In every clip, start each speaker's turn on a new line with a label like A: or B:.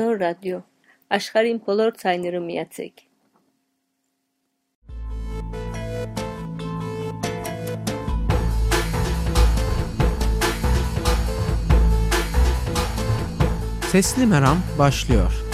A: Նոր ռադիո, աշխարհին բոլոր ձայները միացեք։
B: Sesli Meram başlıyor.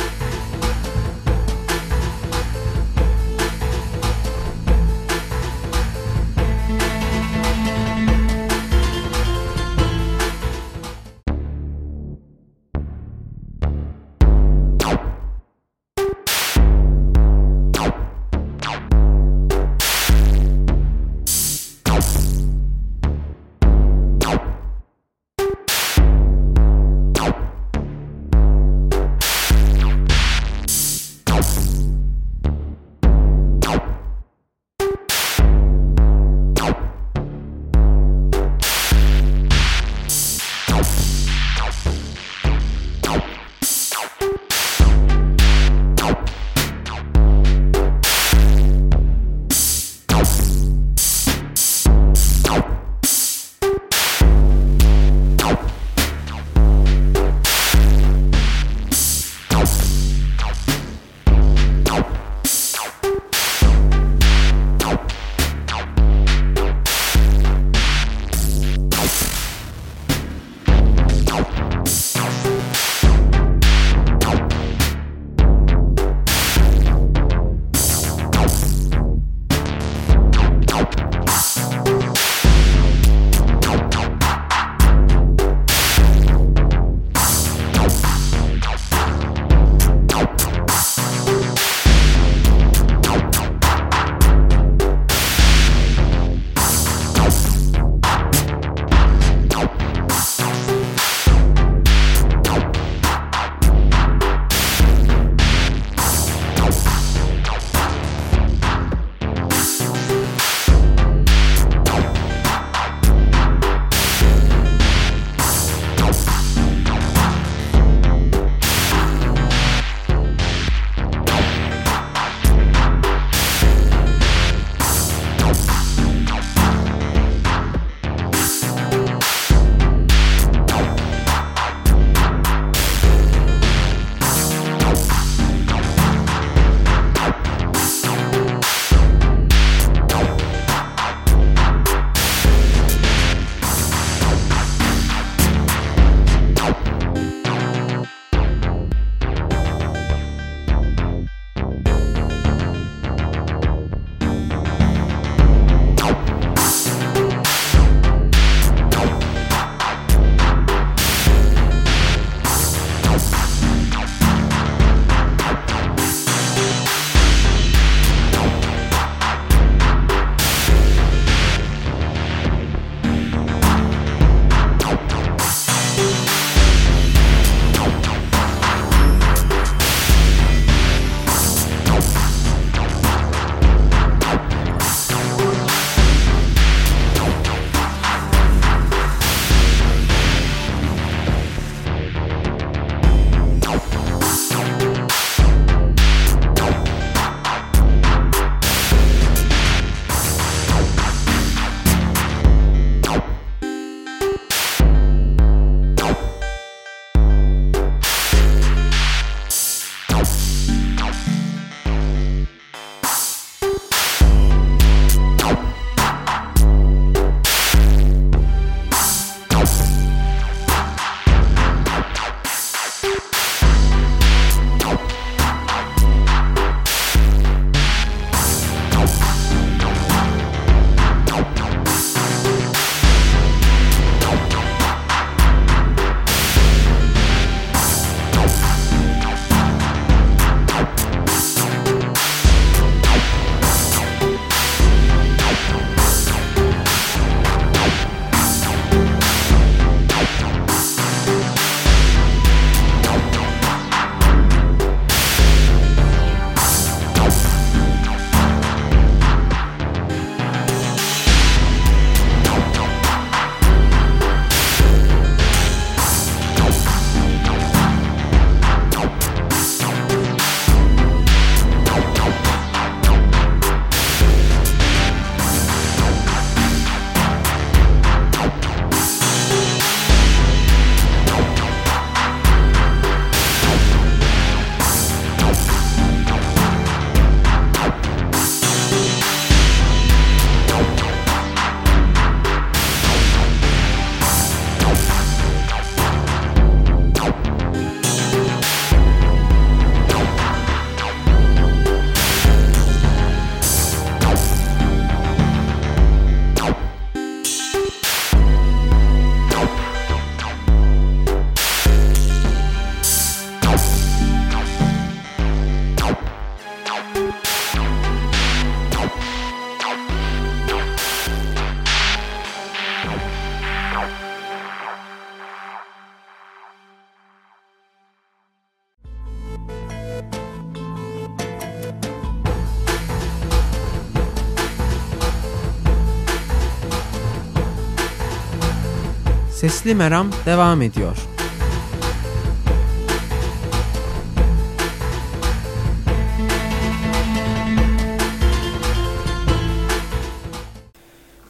B: Sesli Meram devam ediyor.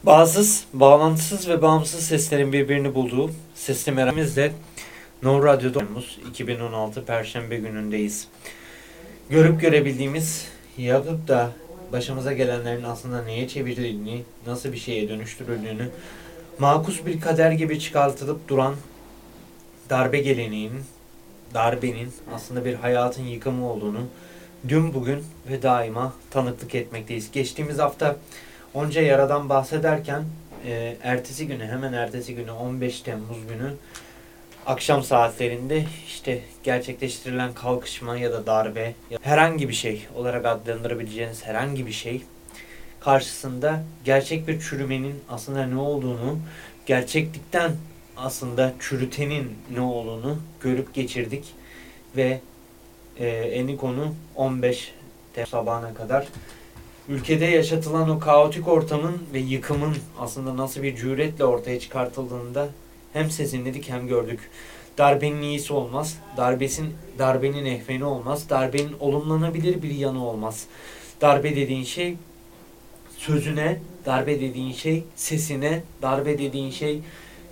C: Bağımsız, bağlantısız ve bağımsız seslerin birbirini bulduğu Sesli Meram'izle No Radyo'da 2016 Perşembe günündeyiz. Görüp görebildiğimiz, yapıp da başımıza gelenlerin aslında neye çevirdiğini, nasıl bir şeye dönüştürüldüğünü, makus bir kader gibi çıkartılıp duran darbe geleneğinin, darbenin aslında bir hayatın yıkımı olduğunu dün bugün ve daima tanıklık etmekteyiz. Geçtiğimiz hafta onca yaradan bahsederken e, ertesi günü hemen ertesi günü 15 Temmuz günü akşam saatlerinde işte gerçekleştirilen kalkışma ya da darbe ya herhangi bir şey olarak adlandırabileceğiniz herhangi bir şey karşısında gerçek bir çürümenin aslında ne olduğunu gerçeklikten aslında çürütenin ne olduğunu görüp geçirdik ve e, eni konu 15 Temmuz sabahına kadar ülkede yaşatılan o kaotik ortamın ve yıkımın aslında nasıl bir cüretle ortaya çıkartıldığında hem sezinledik hem gördük. Darbenin iyisi olmaz, darbesin darbenin ehveni olmaz, darbenin olumlanabilir bir yanı olmaz. Darbe dediğin şey sözüne, darbe dediğin şey sesine, darbe dediğin şey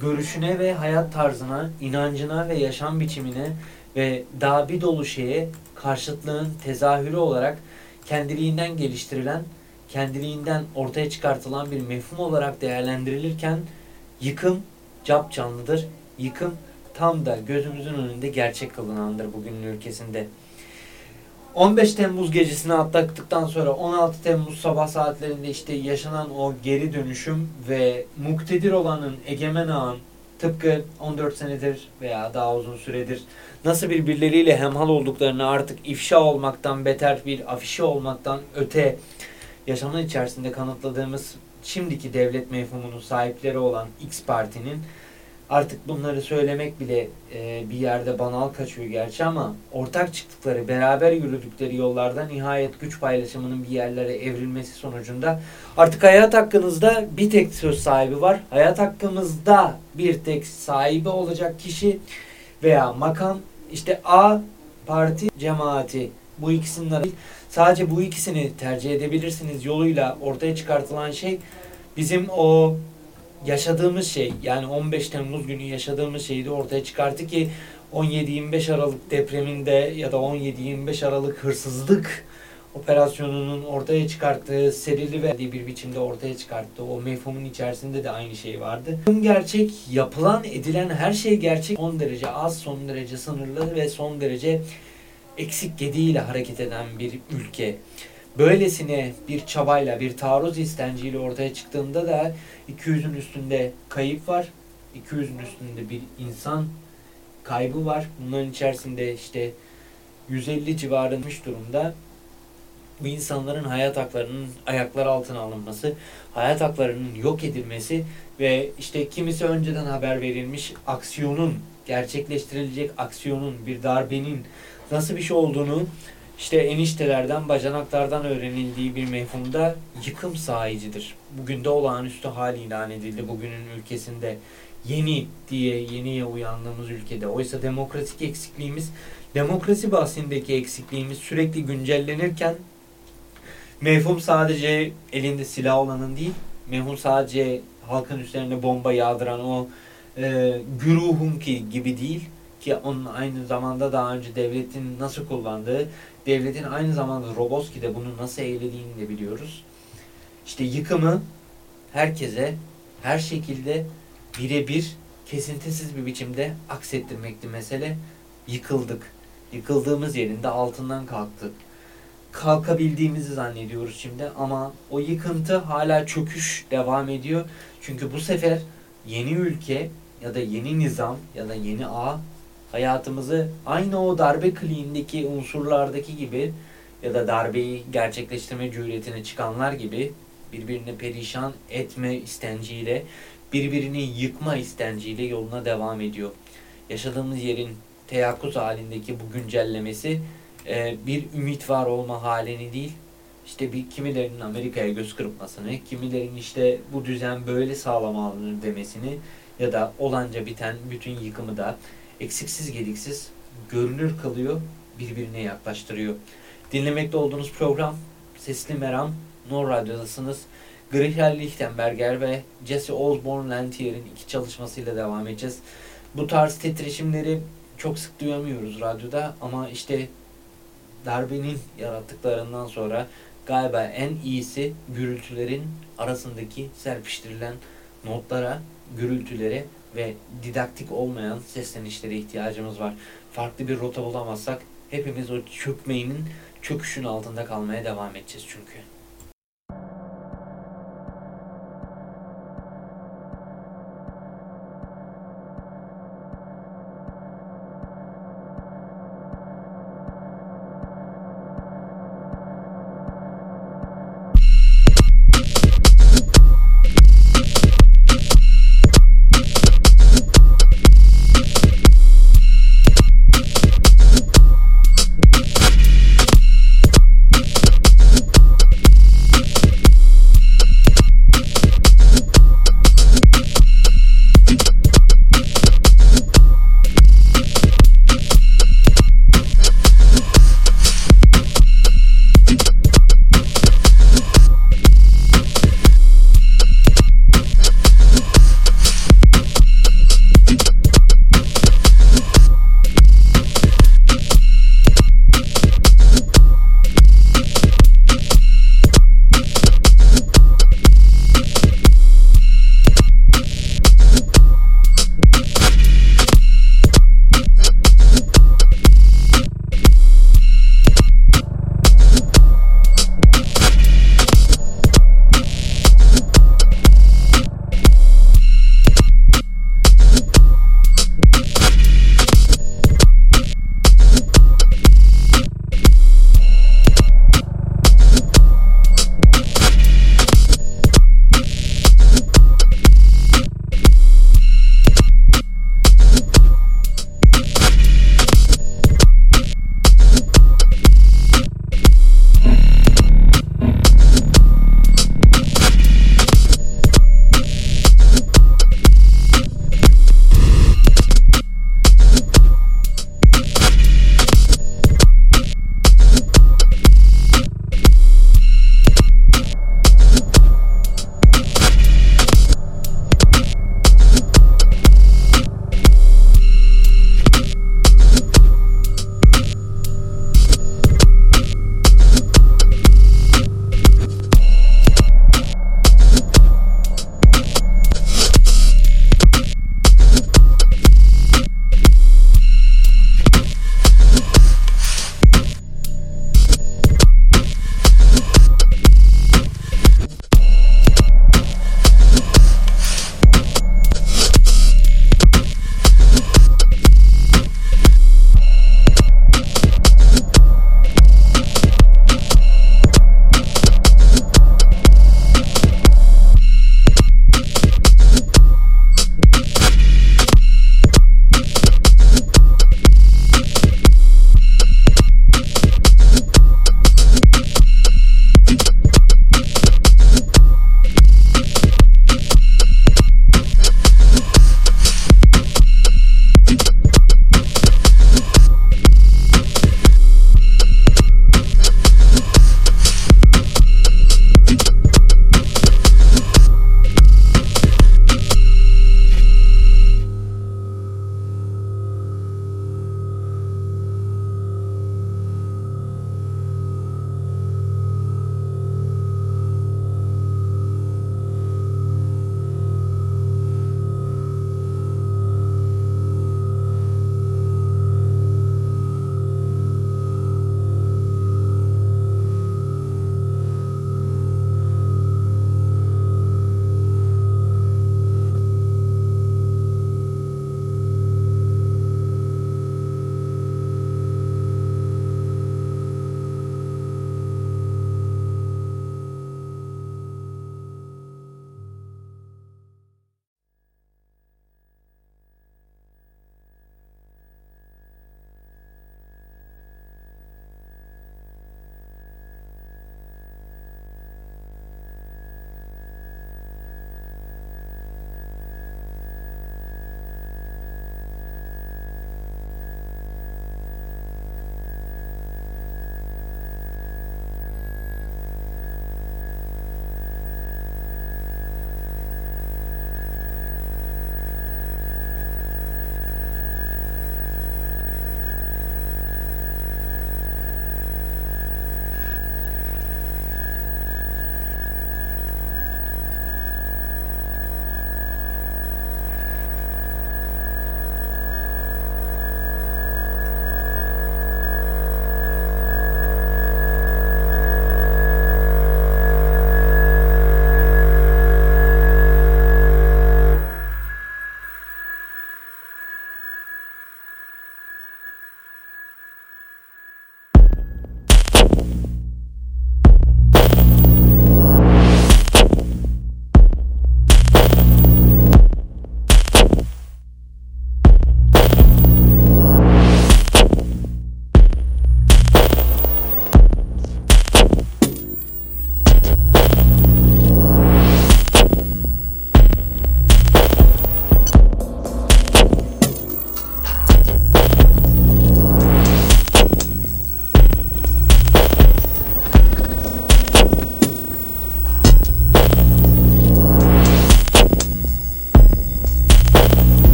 C: görüşüne ve hayat tarzına, inancına ve yaşam biçimine ve daha bir dolu şeye karşıtlığın tezahürü olarak kendiliğinden geliştirilen, kendiliğinden ortaya çıkartılan bir mefhum olarak değerlendirilirken yıkım cap canlıdır. Yıkım tam da gözümüzün önünde gerçek kılınandır bugünün ülkesinde. 15 Temmuz gecesini atlattıktan sonra 16 Temmuz sabah saatlerinde işte yaşanan o geri dönüşüm ve muktedir olanın egemen ağın tıpkı 14 senedir veya daha uzun süredir nasıl birbirleriyle hemhal olduklarını artık ifşa olmaktan beter bir afişe olmaktan öte yaşamın içerisinde kanıtladığımız şimdiki devlet mefhumunun sahipleri olan X Parti'nin artık bunları söylemek bile e, bir yerde banal kaçıyor gerçi ama ortak çıktıkları, beraber yürüdükleri yollarda nihayet güç paylaşımının bir yerlere evrilmesi sonucunda artık hayat hakkınızda bir tek söz sahibi var. Hayat hakkımızda bir tek sahibi olacak kişi veya makam işte A parti cemaati bu ikisinden sadece bu ikisini tercih edebilirsiniz yoluyla ortaya çıkartılan şey bizim o yaşadığımız şey yani 15 Temmuz günü yaşadığımız şeyi de ortaya çıkarttı ki 17-25 Aralık depreminde ya da 17-25 Aralık hırsızlık operasyonunun ortaya çıkarttığı serili ve bir biçimde ortaya çıkarttığı o mefhumun içerisinde de aynı şey vardı. Gerçek, yapılan, edilen her şey gerçek. Son derece az, son derece sınırlı ve son derece eksik gediğiyle hareket eden bir ülke. Böylesine bir çabayla, bir taarruz istenciyle ortaya çıktığında da 200'ün üstünde kayıp var. 200'ün üstünde bir insan kaybı var. Bunların içerisinde işte 150 civarınmış durumda bu insanların hayat haklarının ayaklar altına alınması, hayat haklarının yok edilmesi ve işte kimisi önceden haber verilmiş aksiyonun gerçekleştirilecek aksiyonun bir darbenin nasıl bir şey olduğunu işte eniştelerden, bacanaklardan öğrenildiği bir mefhumda yıkım sahicidir. Bugün de olağanüstü hal ilan edildi bugünün ülkesinde. Yeni diye yeniye uyandığımız ülkede. Oysa demokratik eksikliğimiz, demokrasi bahsindeki eksikliğimiz sürekli güncellenirken mefhum sadece elinde silah olanın değil, mefhum sadece halkın üzerine bomba yağdıran o e, güruhun ki gibi değil ki onun aynı zamanda daha önce devletin nasıl kullandığı, devletin aynı zamanda Roboski'de bunu nasıl eylediğini de biliyoruz. İşte yıkımı herkese, her şekilde birebir, kesintisiz bir biçimde aksettirmekti mesele. Yıkıldık. Yıkıldığımız yerinde altından kalktık. Kalkabildiğimizi zannediyoruz şimdi ama o yıkıntı hala çöküş devam ediyor. Çünkü bu sefer yeni ülke ya da yeni nizam ya da yeni ağ hayatımızı aynı o darbe kliğindeki unsurlardaki gibi ya da darbeyi gerçekleştirme cüretine çıkanlar gibi birbirini perişan etme istenciyle, birbirini yıkma istenciyle yoluna devam ediyor. Yaşadığımız yerin teyakkuz halindeki bu güncellemesi e, bir ümit var olma halini değil, işte bir kimilerinin Amerika'ya göz kırpmasını, kimilerinin işte bu düzen böyle sağlamalıdır demesini, ya da olanca biten bütün yıkımı da eksiksiz gediksiz görünür kılıyor, birbirine yaklaştırıyor. Dinlemekte olduğunuz program Sesli Meram, Nor Radyo'dasınız. Grichel Lichtenberger ve Jesse Osborne Lantier'in iki çalışmasıyla devam edeceğiz. Bu tarz titreşimleri çok sık duyamıyoruz radyoda ama işte darbenin yarattıklarından sonra galiba en iyisi gürültülerin arasındaki serpiştirilen notlara, gürültülere ve didaktik olmayan seslenişlere ihtiyacımız var. Farklı bir rota bulamazsak hepimiz o çökmeğinin çöküşün altında kalmaya devam edeceğiz çünkü.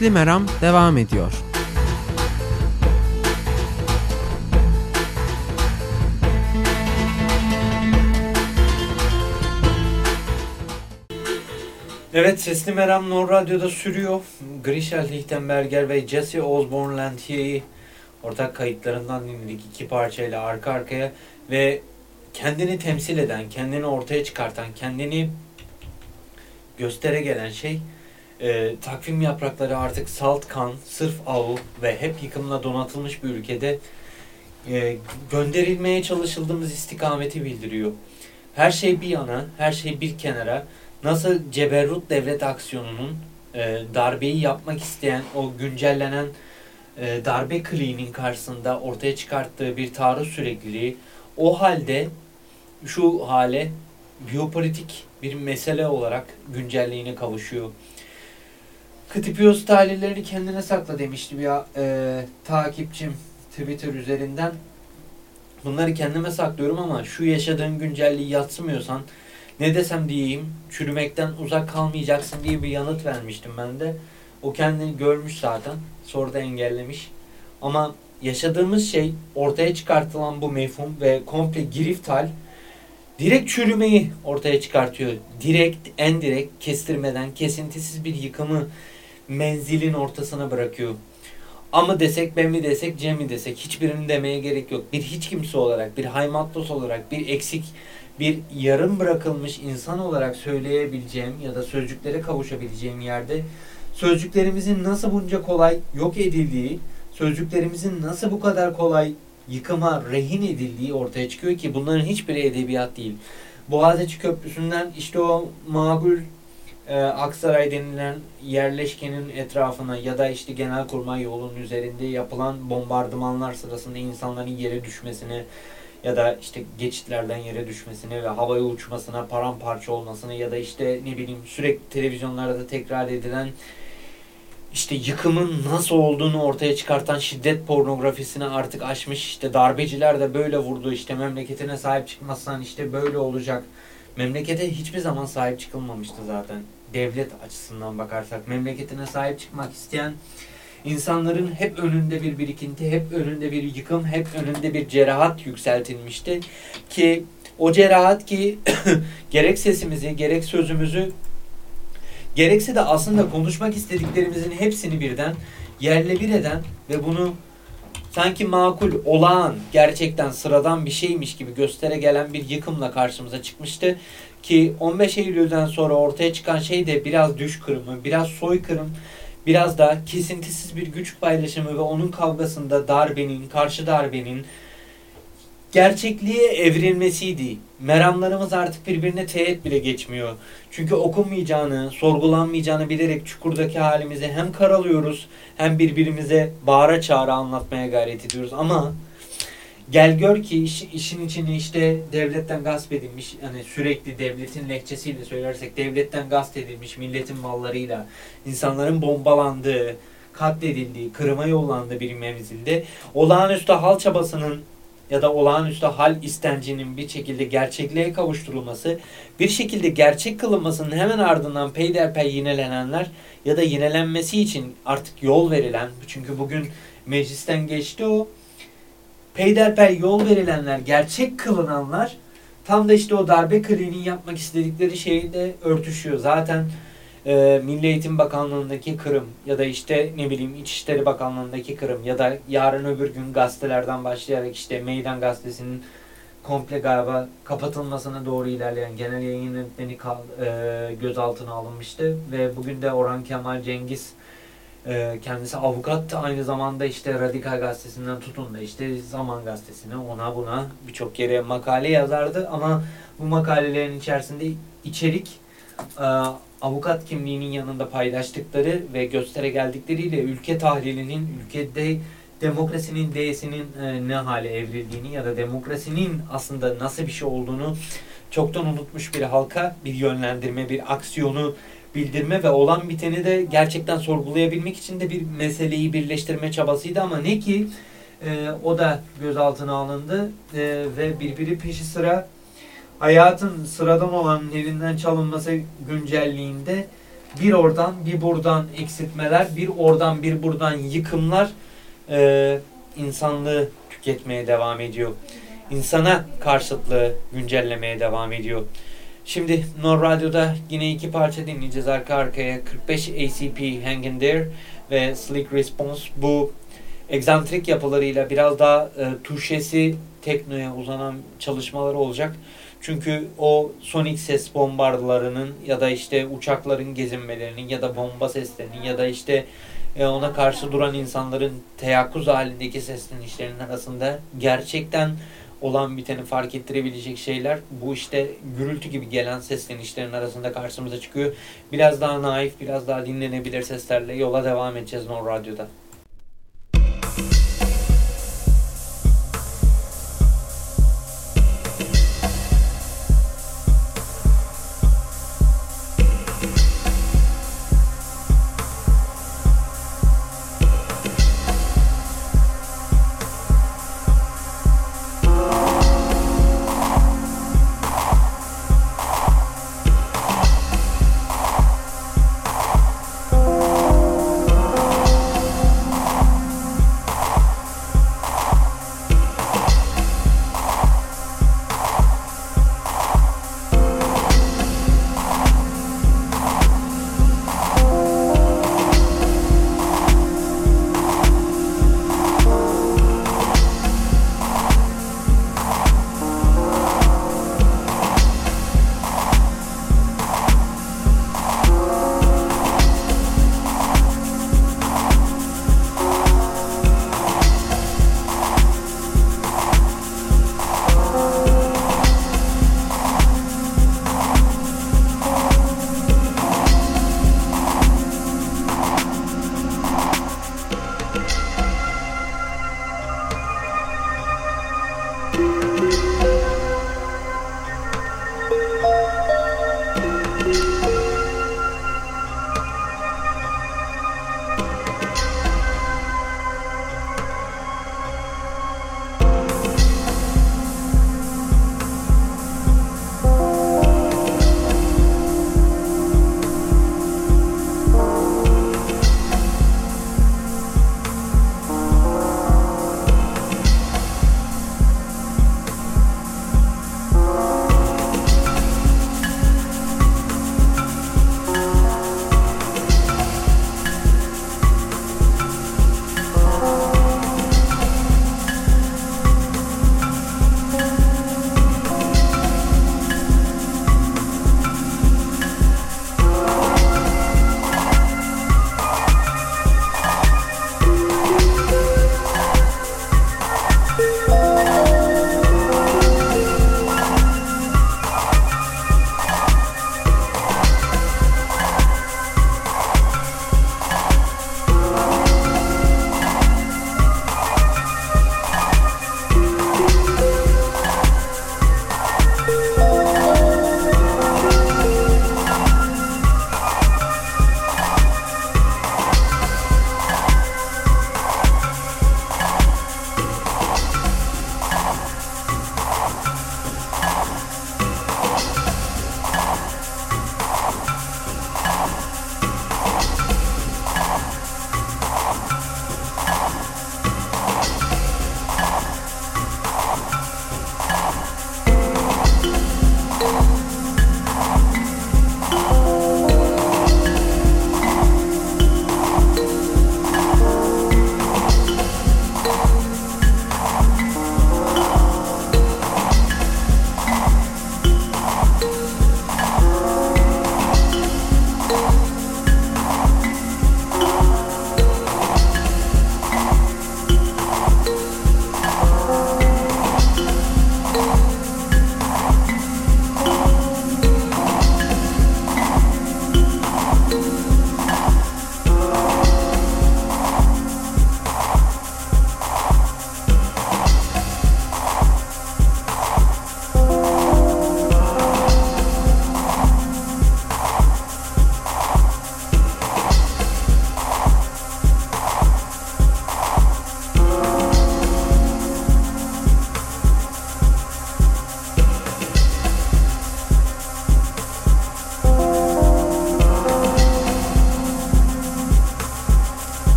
B: Sesli Meram devam ediyor.
C: Evet Sesli Meram Nor Radyo'da sürüyor. Grishel Lichtenberger ve Jesse Osborne Lantier'i ortak kayıtlarından dinledik iki parçayla arka arkaya ve kendini temsil eden, kendini ortaya çıkartan, kendini göstere gelen şey e, takvim yaprakları artık salt kan, sırf av ve hep yıkımla donatılmış bir ülkede e, gönderilmeye çalışıldığımız istikameti bildiriyor. Her şey bir yana, her şey bir kenara. Nasıl ceberrut devlet aksiyonunun e, darbeyi yapmak isteyen o güncellenen e, darbe kliğinin karşısında ortaya çıkarttığı bir taarruz sürekliliği o halde şu hale biyopolitik bir mesele olarak güncelliğine kavuşuyor. Kıtipios tahlillerini kendine sakla demişti bir e, takipçim Twitter üzerinden. Bunları kendime saklıyorum ama şu yaşadığın güncelliği yatsımıyorsan ne desem diyeyim çürümekten uzak kalmayacaksın diye bir yanıt vermiştim ben de. O kendini görmüş zaten. Sonra da engellemiş. Ama yaşadığımız şey ortaya çıkartılan bu mefhum ve komple girift hal direkt çürümeyi ortaya çıkartıyor. Direkt, en direkt, kestirmeden, kesintisiz bir yıkımı menzilin ortasına bırakıyor. Ama desek, ben mi desek, Cem mi desek hiçbirini demeye gerek yok. Bir hiç kimse olarak, bir haymatlos olarak, bir eksik, bir yarım bırakılmış insan olarak söyleyebileceğim ya da sözcüklere kavuşabileceğim yerde sözcüklerimizin nasıl bunca kolay yok edildiği, sözcüklerimizin nasıl bu kadar kolay yıkıma rehin edildiği ortaya çıkıyor ki bunların hiçbiri edebiyat değil. Boğaziçi Köprüsü'nden işte o makul e, Aksaray denilen yerleşkenin etrafına ya da işte Genelkurmay yolunun üzerinde yapılan bombardımanlar sırasında insanların yere düşmesine ya da işte geçitlerden yere düşmesine ve havaya uçmasına, paramparça olmasına ya da işte ne bileyim sürekli televizyonlarda tekrar edilen işte yıkımın nasıl olduğunu ortaya çıkartan şiddet pornografisini artık aşmış işte darbeciler de böyle vurdu işte memleketine sahip çıkmazsan işte böyle olacak. Memlekete hiçbir zaman sahip çıkılmamıştı zaten. Devlet açısından bakarsak memleketine sahip çıkmak isteyen insanların hep önünde bir birikinti, hep önünde bir yıkım, hep önünde bir cerahat yükseltilmişti ki o cerahat ki gerek sesimizi gerek sözümüzü gerekse de aslında konuşmak istediklerimizin hepsini birden yerle bir eden ve bunu sanki makul, olağan, gerçekten sıradan bir şeymiş gibi göstere gelen bir yıkımla karşımıza çıkmıştı. Ki 15 Eylül'den sonra ortaya çıkan şey de biraz düş kırımı, biraz soykırım, biraz da kesintisiz bir güç paylaşımı ve onun kavgasında darbenin, karşı darbenin, gerçekliğe evrilmesiydi. Meramlarımız artık birbirine teğet bile geçmiyor. Çünkü okunmayacağını, sorgulanmayacağını bilerek çukurdaki halimizi hem karalıyoruz hem birbirimize bağıra çağıra anlatmaya gayret ediyoruz. Ama gel gör ki iş, işin içine işte devletten gasp edilmiş, hani sürekli devletin lehçesiyle söylersek devletten gasp edilmiş milletin mallarıyla insanların bombalandığı, katledildiği, kırıma yollandığı bir mevzilde olağanüstü hal çabasının ya da olağanüstü hal istencinin bir şekilde gerçekliğe kavuşturulması, bir şekilde gerçek kılınmasının hemen ardından peyderpey yinelenenler ya da yinelenmesi için artık yol verilen, çünkü bugün meclisten geçti o, peyderpey yol verilenler, gerçek kılınanlar tam da işte o darbe kliniği yapmak istedikleri şeyle örtüşüyor. Zaten e, Milli Eğitim Bakanlığı'ndaki kırım ya da işte ne bileyim İçişleri Bakanlığı'ndaki kırım ya da yarın öbür gün gazetelerden başlayarak işte Meydan Gazetesi'nin komple galiba kapatılmasına doğru ilerleyen genel yayın yönetmeni kal, e, gözaltına alınmıştı ve bugün de Orhan Kemal Cengiz e, kendisi avukat aynı zamanda işte Radikal Gazetesi'nden tutun da işte Zaman Gazetesi'ne ona buna birçok yere makale yazardı. Ama bu makalelerin içerisinde içerik e, avukat kimliğinin yanında paylaştıkları ve göstere geldikleriyle ülke tahlilinin, ülkede demokrasinin değesinin e, ne hale evrildiğini ya da demokrasinin aslında nasıl bir şey olduğunu çoktan unutmuş bir halka bir yönlendirme, bir aksiyonu bildirme ve olan biteni de gerçekten sorgulayabilmek için de bir meseleyi birleştirme çabasıydı ama ne ki e, o da gözaltına alındı e, ve birbiri peşi sıra hayatın sıradan olan evinden çalınması güncelliğinde bir oradan bir buradan eksiltmeler, bir oradan bir buradan yıkımlar e, insanlığı tüketmeye devam ediyor. İnsana karşıtlığı güncellemeye devam ediyor. Şimdi Nor Radyo'da yine iki parça dinleyeceğiz arka arkaya. 45 ACP Hang in There ve Slick Response. Bu egzantrik yapılarıyla biraz daha e, tuşesi teknoya uzanan çalışmaları olacak. Çünkü o sonik ses bombardılarının ya da işte uçakların gezinmelerinin ya da bomba seslerinin ya da işte e, ona karşı duran insanların teyakkuz halindeki seslenişlerinin arasında gerçekten olan biteni fark ettirebilecek şeyler bu işte gürültü gibi gelen seslenişlerin arasında karşımıza çıkıyor. Biraz daha naif, biraz daha dinlenebilir seslerle yola devam edeceğiz Nor Radyo'da.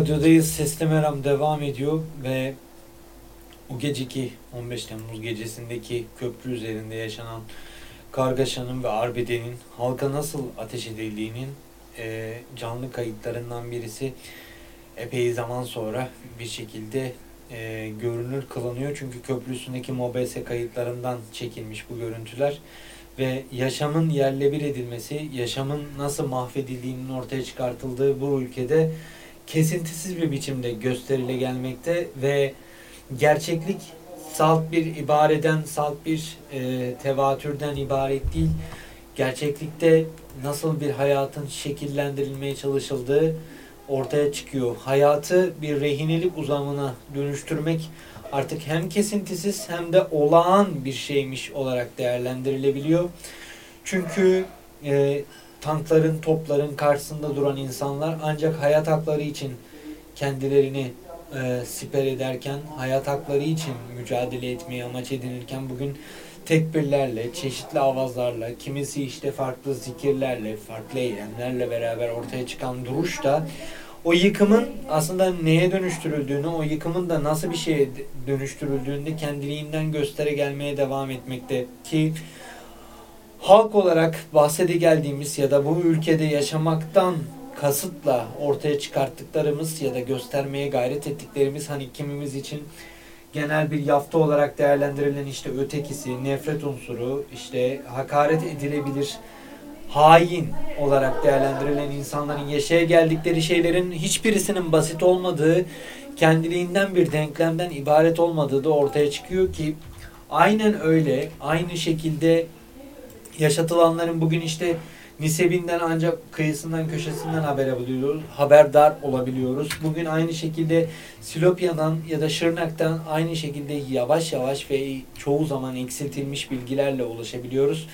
C: Radyodayız. Sesli Meram devam ediyor ve o geceki 15 Temmuz gecesindeki köprü üzerinde yaşanan kargaşanın ve arbedenin halka nasıl ateş edildiğinin e, canlı kayıtlarından birisi epey zaman sonra bir şekilde e, görünür kılınıyor. Çünkü köprü üstündeki MOBS kayıtlarından çekilmiş bu görüntüler ve yaşamın yerle bir edilmesi, yaşamın nasıl mahvedildiğinin ortaya çıkartıldığı bu ülkede kesintisiz bir biçimde gösterile gelmekte ve gerçeklik salt bir ibareden, salt bir e, tevatürden ibaret değil. Gerçeklikte nasıl bir hayatın şekillendirilmeye çalışıldığı ortaya çıkıyor. Hayatı bir rehinelik uzamına dönüştürmek artık hem kesintisiz hem de olağan bir şeymiş olarak değerlendirilebiliyor. Çünkü e, tankların, topların karşısında duran insanlar ancak hayat hakları için kendilerini e, siper ederken, hayat hakları için mücadele etmeyi amaç edinirken bugün tekbirlerle, çeşitli avazlarla, kimisi işte farklı zikirlerle, farklı eylemlerle beraber ortaya çıkan duruş da o yıkımın aslında neye dönüştürüldüğünü, o yıkımın da nasıl bir şeye dönüştürüldüğünü kendiliğinden göstere gelmeye devam etmekte ki halk olarak bahsede geldiğimiz ya da bu ülkede yaşamaktan kasıtla ortaya çıkarttıklarımız ya da göstermeye gayret ettiklerimiz hani kimimiz için genel bir yafta olarak değerlendirilen işte ötekisi, nefret unsuru, işte hakaret edilebilir, hain olarak değerlendirilen insanların yaşaya geldikleri şeylerin hiçbirisinin basit olmadığı, kendiliğinden bir denklemden ibaret olmadığı da ortaya çıkıyor ki aynen öyle, aynı şekilde yaşatılanların bugün işte Nisebinden ancak kıyısından köşesinden haber alabiliyoruz, haberdar olabiliyoruz. Bugün aynı şekilde Silopya'dan ya da Şırnak'tan aynı şekilde yavaş yavaş ve çoğu zaman eksiltilmiş bilgilerle ulaşabiliyoruz.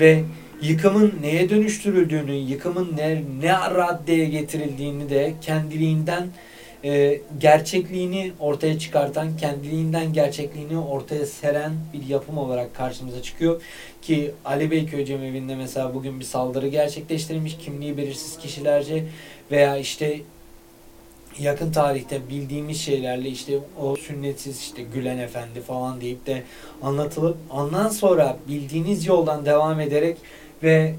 C: Ve yıkımın neye dönüştürüldüğünü, yıkımın ne, ne raddeye getirildiğini de kendiliğinden e, gerçekliğini ortaya çıkartan, kendiliğinden gerçekliğini ortaya seren bir yapım olarak karşımıza çıkıyor. Ki Ali Beyköy Cemevi'nde mesela bugün bir saldırı gerçekleştirilmiş kimliği belirsiz kişilerce veya işte yakın tarihte bildiğimiz şeylerle işte o sünnetsiz işte Gülen Efendi falan deyip de anlatılıp ondan sonra bildiğiniz yoldan devam ederek ve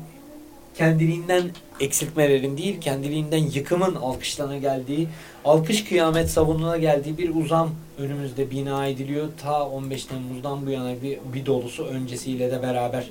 C: kendiliğinden eksiltmelerin değil, kendiliğinden yıkımın alkışlana geldiği, alkış kıyamet savununa geldiği bir uzam önümüzde bina ediliyor. Ta 15 Temmuz'dan bu yana bir, bir dolusu öncesiyle de beraber.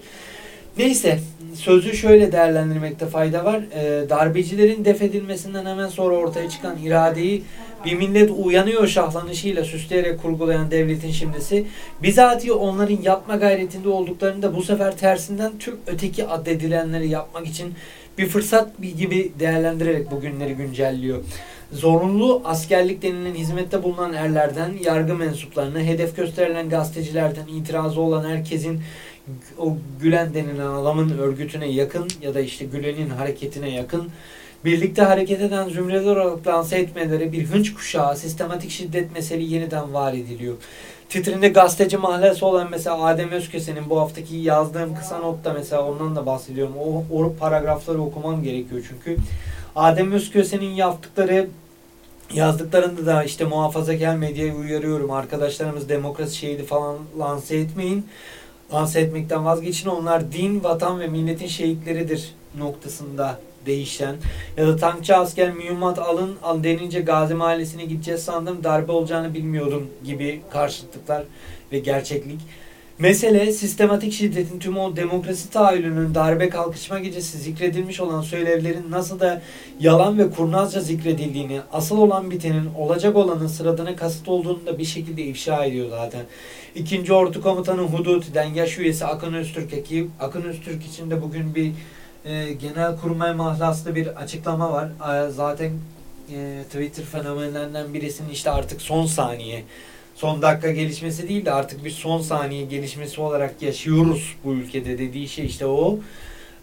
C: Neyse sözü şöyle değerlendirmekte fayda var. E, darbecilerin def edilmesinden hemen sonra ortaya çıkan iradeyi bir millet uyanıyor şahlanışıyla süsleyerek kurgulayan devletin şimdisi bizatihi onların yapma gayretinde olduklarında bu sefer tersinden tüm öteki addedilenleri yapmak için bir fırsat gibi değerlendirerek bugünleri güncelliyor. Zorunlu askerlik denilen hizmette bulunan erlerden, yargı mensuplarına, hedef gösterilen gazetecilerden, itirazı olan herkesin o Gülen denilen adamın örgütüne yakın ya da işte Gülen'in hareketine yakın birlikte hareket eden zümreler olarak lanse etmeleri bir hınç kuşağı, sistematik şiddet meseli yeniden var ediliyor. Titrinde gazeteci mahallesi olan mesela Adem Özköse'nin bu haftaki yazdığım kısa notta mesela ondan da bahsediyorum. O, o paragrafları okumam gerekiyor çünkü. Adem Özköse'nin yaptıkları yazdıklarında da işte muhafazakar medyayı uyarıyorum. Arkadaşlarımız demokrasi şehidi falan lanse etmeyin. Lanse etmekten vazgeçin. Onlar din, vatan ve milletin şehitleridir noktasında değişen ya da tankçı asker mühimmat alın al denince Gazi Mahallesi'ne gideceğiz sandım darbe olacağını bilmiyordum gibi karşıtlıklar ve gerçeklik. Mesele sistematik şiddetin tüm o demokrasi tahayyülünün darbe kalkışma gecesi zikredilmiş olan söylevlerin nasıl da yalan ve kurnazca zikredildiğini, asıl olan bitenin olacak olanın sıradına kasıt olduğunu da bir şekilde ifşa ediyor zaten. İkinci Ordu Komutanı Huduti'den yaş üyesi Akın Öztürk'e ki Akın Öztürk için de bugün bir e, genel kurmay mahlaslı bir açıklama var. E, zaten e, Twitter fenomenlerinden birisinin işte artık son saniye son dakika gelişmesi değil de artık bir son saniye gelişmesi olarak yaşıyoruz bu ülkede dediği şey işte o.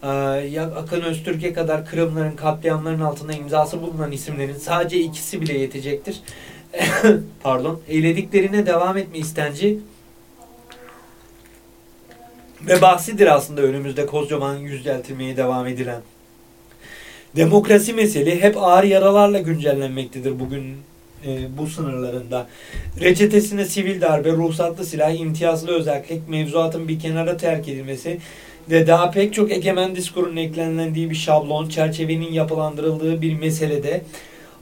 C: Ee, Akın Öztürk'e kadar Kırımların katliamların altında imzası bulunan isimlerin sadece ikisi bile yetecektir. Pardon. Eylediklerine devam etme istenci ve bahsidir aslında önümüzde kocaman yüzdeltilmeye devam edilen. Demokrasi mesele hep ağır yaralarla güncellenmektedir bugün e, bu sınırlarında. Reçetesine sivil darbe, ruhsatlı silah, imtiyazlı özellik, mevzuatın bir kenara terk edilmesi ve daha pek çok egemen diskurun eklendiği bir şablon, çerçevenin yapılandırıldığı bir meselede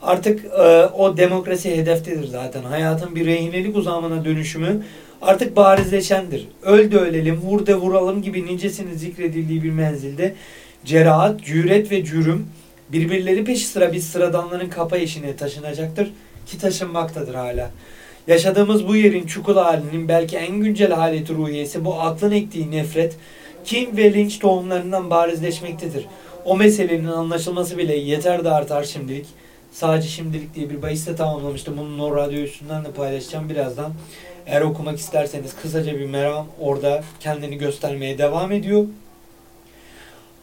C: artık e, o demokrasi hedeftedir zaten. Hayatın bir rehinelik uzamına dönüşümü artık barizleşendir. Öl de ölelim, vur de vuralım gibi nicesinin zikredildiği bir menzilde cerahat, cüret ve cürüm birbirleri peşi sıra bir sıradanların kapa eşine taşınacaktır ki taşınmaktadır hala. Yaşadığımuz bu yerin çukur halinin belki en güncel haleti ruhiyesi bu aklın ektiği nefret, kin ve linç tohumlarından barizleşmektedir. O meselenin anlaşılması bile yeter de artar şimdilik. Sadece şimdilik diye bir bahiste tamamlamıştım. Bunu Nor Radyo üstünden de paylaşacağım birazdan. Eğer okumak isterseniz kısaca bir meram orada kendini göstermeye devam ediyor.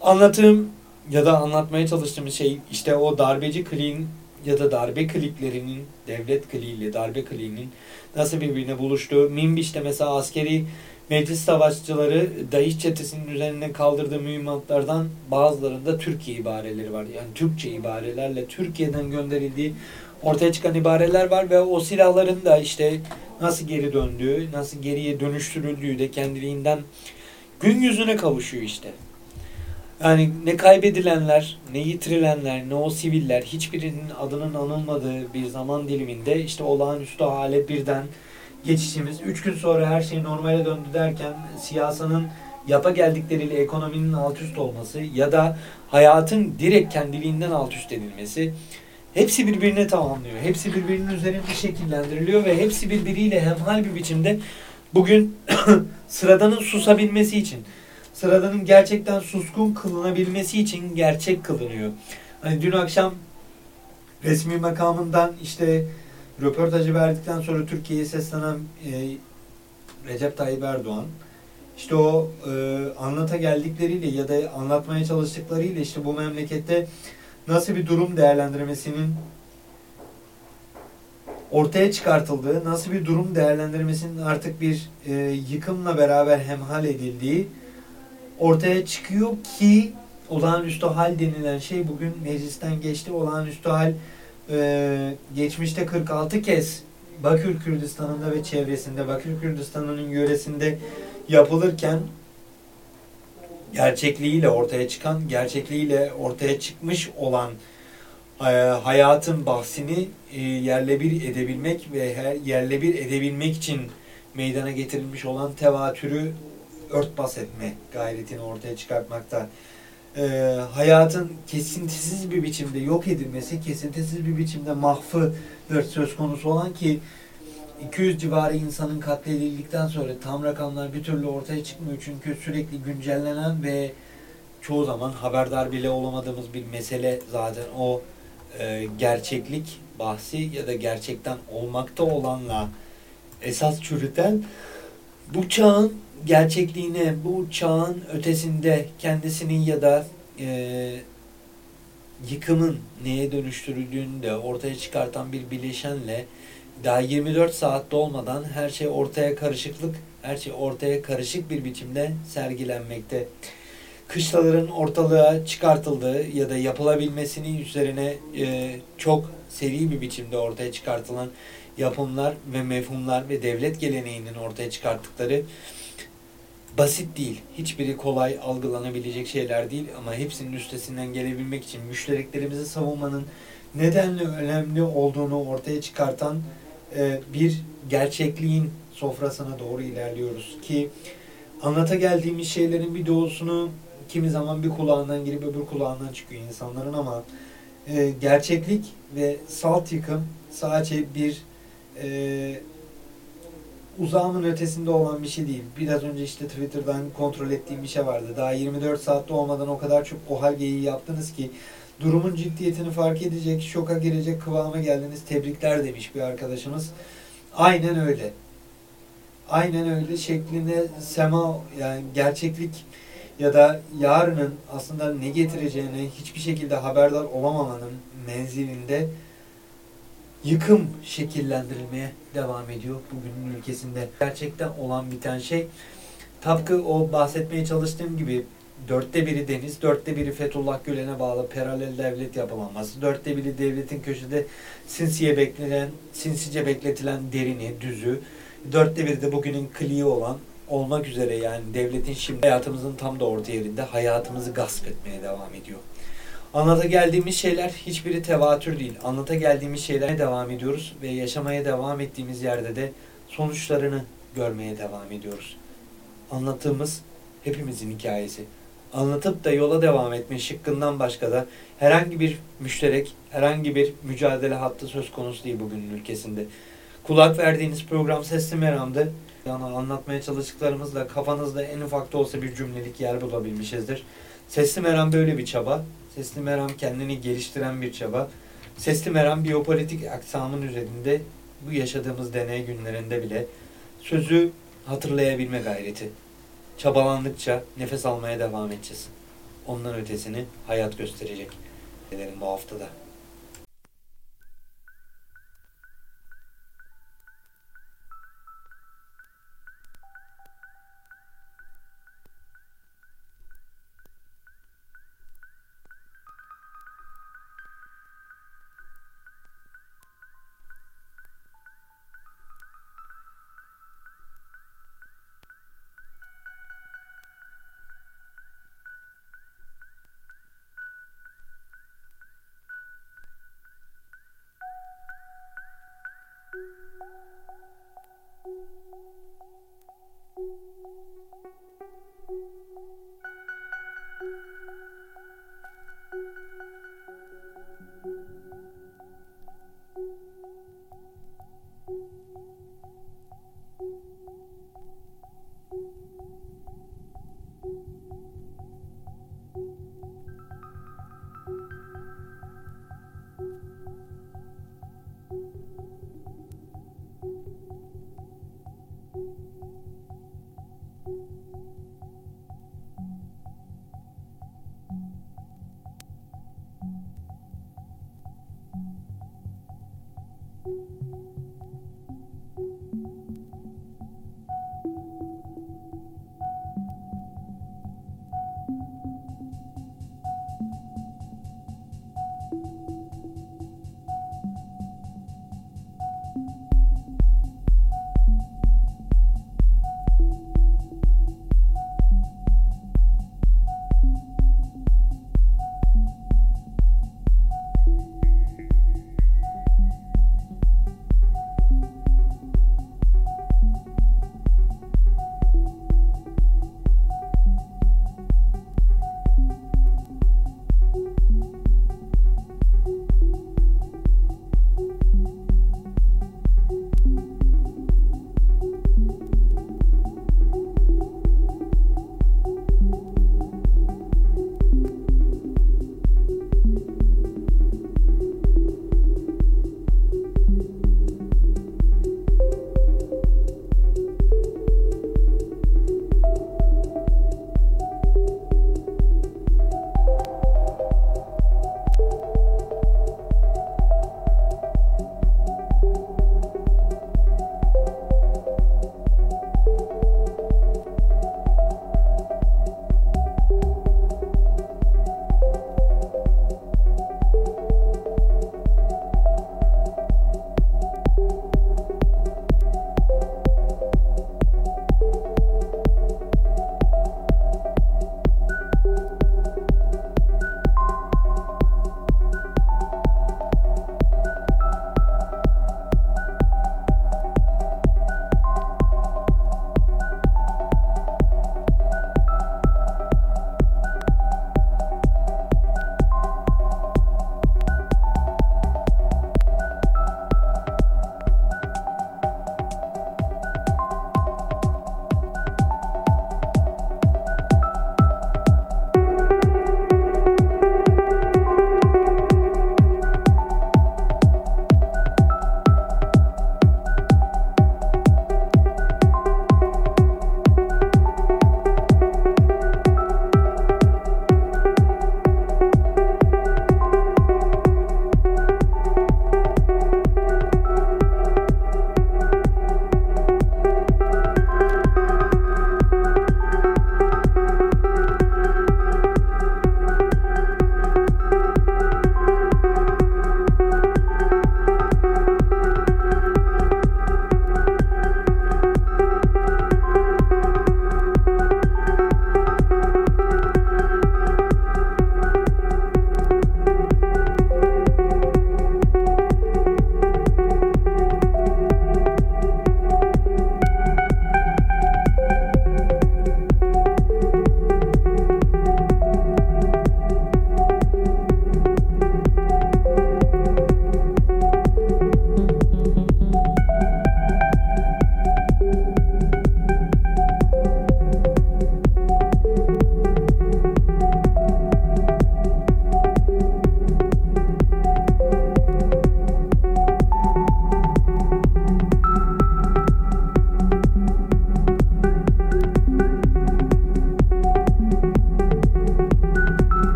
C: Anlatım ya da anlatmaya çalıştığımız şey işte o darbeci kliğin ya da darbe kliklerinin devlet kliğiyle darbe kliğinin nasıl birbirine buluştuğu. Minbiş'te mesela askeri meclis savaşçıları Daesh çetesinin üzerine kaldırdığı mühimmatlardan bazılarında Türkiye ibareleri var. Yani Türkçe ibarelerle Türkiye'den gönderildiği ortaya çıkan ibareler var ve o silahların da işte nasıl geri döndüğü, nasıl geriye dönüştürüldüğü de kendiliğinden gün yüzüne kavuşuyor işte. Yani ne kaybedilenler, ne yitirilenler, ne o siviller hiçbirinin adının anılmadığı bir zaman diliminde işte olağanüstü hale birden geçişimiz. Üç gün sonra her şey normale döndü derken siyasanın yapa geldikleriyle ekonominin alt üst olması ya da hayatın direkt kendiliğinden alt üst edilmesi hepsi birbirine tamamlıyor. Hepsi birbirinin üzerinde şekillendiriliyor ve hepsi birbiriyle hemhal bir biçimde bugün sıradanın susabilmesi için sıradanın gerçekten suskun kılınabilmesi için gerçek kılınıyor. Hani dün akşam resmi makamından işte röportajı verdikten sonra Türkiye'ye seslenen e, Recep Tayyip Erdoğan işte o e, anlata geldikleriyle ya da anlatmaya çalıştıklarıyla işte bu memlekette nasıl bir durum değerlendirmesinin ortaya çıkartıldığı, nasıl bir durum değerlendirmesinin artık bir e, yıkımla beraber hemhal edildiği ortaya çıkıyor ki olağanüstü hal denilen şey bugün meclisten geçti. Olağanüstü hal e, geçmişte 46 kez Bakür Kürdistan'ında ve çevresinde, Bakür Kürdistan'ın yöresinde yapılırken gerçekliğiyle ortaya çıkan, gerçekliğiyle ortaya çıkmış olan e, hayatın bahsini e, yerle bir edebilmek ve her yerle bir edebilmek için meydana getirilmiş olan tevatürü örtbas etme gayretini ortaya çıkartmakta. Ee, hayatın kesintisiz bir biçimde yok edilmesi, kesintisiz bir biçimde mahfıdır söz konusu olan ki 200 civarı insanın katledildikten sonra tam rakamlar bir türlü ortaya çıkmıyor. Çünkü sürekli güncellenen ve çoğu zaman haberdar bile olamadığımız bir mesele zaten o e, gerçeklik bahsi ya da gerçekten olmakta olanla esas çürüten bu çağın gerçekliğine, bu çağın ötesinde kendisinin ya da e, yıkımın neye dönüştürüldüğünü de ortaya çıkartan bir bileşenle daha 24 saatte olmadan her şey ortaya karışıklık, her şey ortaya karışık bir biçimde sergilenmekte. Kışlaların ortalığa çıkartıldığı ya da yapılabilmesinin üzerine e, çok seri bir biçimde ortaya çıkartılan yapımlar ve mefhumlar ve devlet geleneğinin ortaya çıkarttıkları basit değil. Hiçbiri kolay algılanabilecek şeyler değil ama hepsinin üstesinden gelebilmek için müştereklerimizi savunmanın nedenli önemli olduğunu ortaya çıkartan e, bir gerçekliğin sofrasına doğru ilerliyoruz ki anlata geldiğimiz şeylerin bir doğusunu kimi zaman bir kulağından girip öbür kulağından çıkıyor insanların ama e, gerçeklik ve salt yıkım sadece bir e, uzağımın ötesinde olan bir şey değil. Biraz önce işte Twitter'dan kontrol ettiğim bir şey vardı. Daha 24 saatte olmadan o kadar çok o halgeyi yaptınız ki durumun ciddiyetini fark edecek, şoka girecek kıvama geldiniz. Tebrikler demiş bir arkadaşımız. Aynen öyle. Aynen öyle şeklinde sema yani gerçeklik ya da yarının aslında ne getireceğini hiçbir şekilde haberdar olamamanın menzilinde yıkım şekillendirilmeye devam ediyor bugünün ülkesinde. Gerçekten olan biten şey tıpkı o bahsetmeye çalıştığım gibi dörtte biri deniz, dörtte biri Fethullah Gülen'e bağlı paralel devlet yapılanması, dörtte biri devletin köşede sinsiye beklenen, sinsice bekletilen derini, düzü, dörtte biri de bugünün kliği olan olmak üzere yani devletin şimdi hayatımızın tam da orta yerinde hayatımızı gasp etmeye devam ediyor. Anlata geldiğimiz şeyler hiçbiri tevatür değil. Anlata geldiğimiz şeylere devam ediyoruz ve yaşamaya devam ettiğimiz yerde de sonuçlarını görmeye devam ediyoruz. Anlattığımız hepimizin hikayesi. Anlatıp da yola devam etme şıkkından başka da herhangi bir müşterek, herhangi bir mücadele hattı söz konusu değil bugünün ülkesinde. Kulak verdiğiniz program Sesli Meram'dı. Yani anlatmaya çalıştıklarımızla kafanızda en ufak da olsa bir cümlelik yer bulabilmişizdir. Sesli Meram böyle bir çaba. Sesli Meram kendini geliştiren bir çaba. Sesli Meram biyopolitik aksamın üzerinde bu yaşadığımız deney günlerinde bile sözü hatırlayabilme gayreti. Çabalandıkça nefes almaya devam edeceğiz. Ondan ötesini hayat gösterecek. Bu haftada.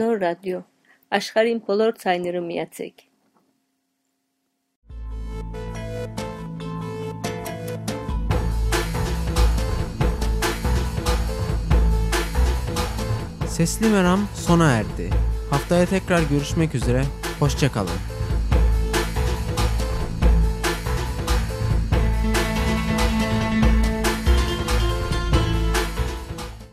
A: Նոր ռադիո, աշխարհին բոլոր ցայները միացեք։
B: Sesli Meram sona erdi. Haftaya tekrar görüşmek üzere. Hoşçakalın.